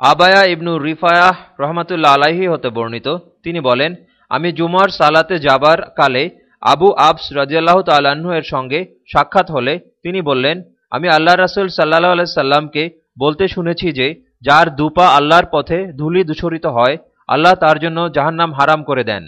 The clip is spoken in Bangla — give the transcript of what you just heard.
আবায়া ইবনু রিফায়াহ রহমাতুল্লা আলাহি হতে বর্ণিত। তিনি বলেন, আমি জুমার সালাতে যাবার কালে আবু আবস রাজিয়াল্লাহ তাল্লাহ্ন এর সঙ্গে সাক্ষাৎ হলে তিনি বললেন, আমি আল্লাহ রাসুল সাল্লাহ আলাইসাল্লামকে বলতে শুনেছি যে, যার দুপা আল্লাহর পথে ধুলি দূষরিত হয়, আল্লাহ তার জন্য জাহান্নাম হারাম করে দেন।